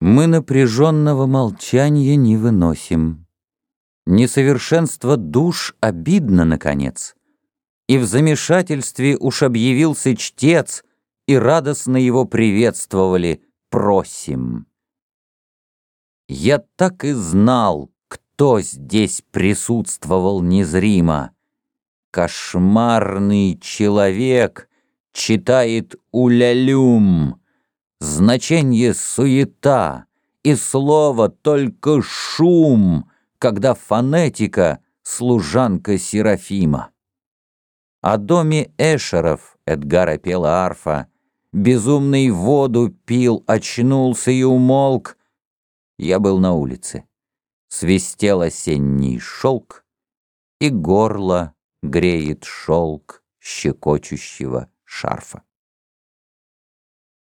Мы напряженного молчания не выносим. Несовершенство душ обидно, наконец. И в замешательстве уж объявился чтец, И радостно его приветствовали «Просим». Я так и знал, кто здесь присутствовал незримо. Кошмарный человек читает «Улялюм», Значение суета, и слово только шум, когда фонетика — служанка Серафима. О доме Эшеров Эдгара пела арфа, Безумный воду пил, очнулся и умолк. Я был на улице. Свистел осенний шелк, И горло греет шелк щекочущего шарфа.